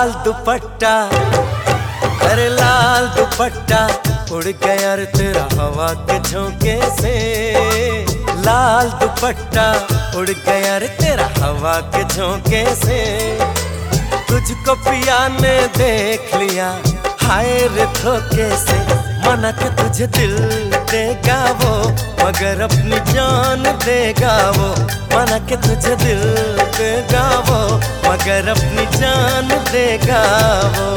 लाल दुपट्टा, अरे लाल दुपट्टा उड़ गया रे तेरा हवा के झोंके से। लाल दुपट्टा उड़ गया रे तेरा हवा के झोंके से। तुझको पिया ने देख लिया, हाय रे धोखे से। मना के तुझे दिल देगा वो, मगर अपनी जान देगा वो। मना के तुझे दिल देगा वो, मगर अपनी जान देगा वो।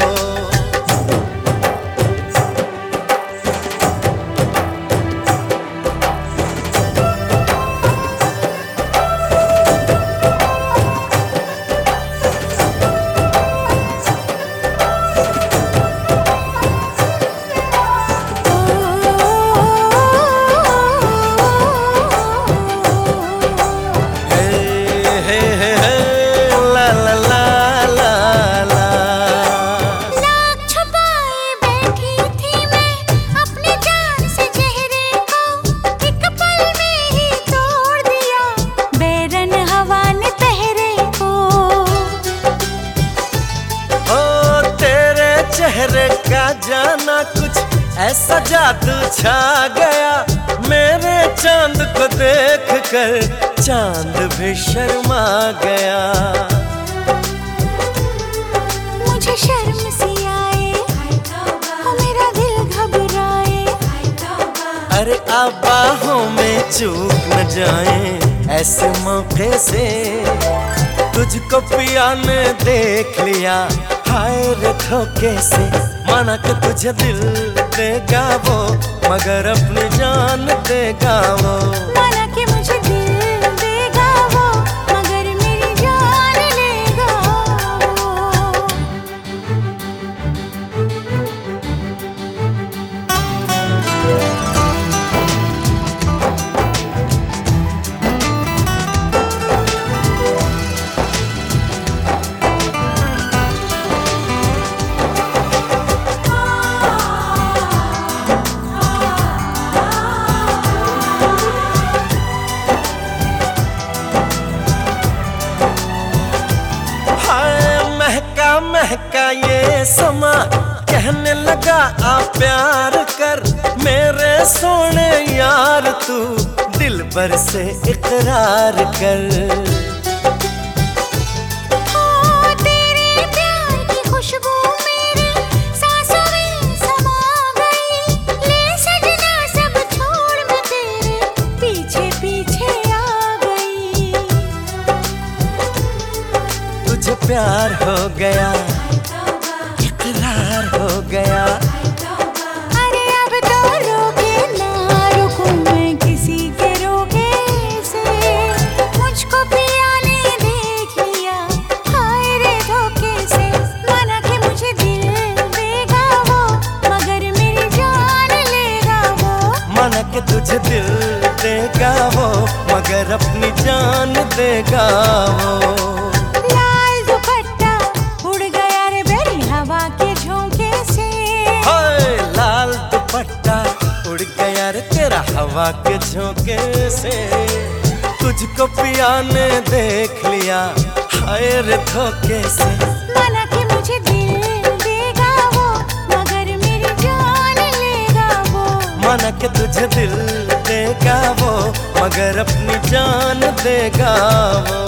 हे हे हे ला ला ला ला ला। नाक छुपाए बैठी थी मैं अपनी जान से चेहरे को एक पल में ही तोड़ दिया। बेरन हवा ने पहरे को। ओ तेरे चेहरे का जाना कुछ ऐसा जादू छा गया। मेरे चाँद को देख कर चाँद भी शर्मा गया। मुझे शर्म सी आए मेरा दिल घबराए। अरे अब बाहों में चूक न जाए ऐसे मौके से। तुझको पिया ने देख लिया हाय रे धोखे से माना कि तुझे दिल देगा वो, मगर अपनी जान देगा वो। माना समा कहने लगा आ प्यार कर मेरे सोने यार तू दिल भर से इकरार कर। प्यार हो खुशबू मगर अपनी जान देगा वो। लाल दुपट्टा उड़ गया रे बेरी हवा के झोंके से। हाय लाल दुपट्टा उड़ गया रे तेरा हवा के झोंके से। तुझको पिया ने देख लिया हाय रे धोखे से। माना कि मुझे दिल देगा वो मगर मेरी जान लेगा वो। मन के तुझे दिल देगा वो मगर अपनी जान देगा वो।